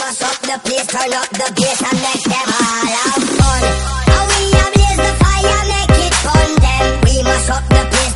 Mash up the place, turn up the bass and make them all have fun. How we blaze the fire, make it fun, then we mash up the place.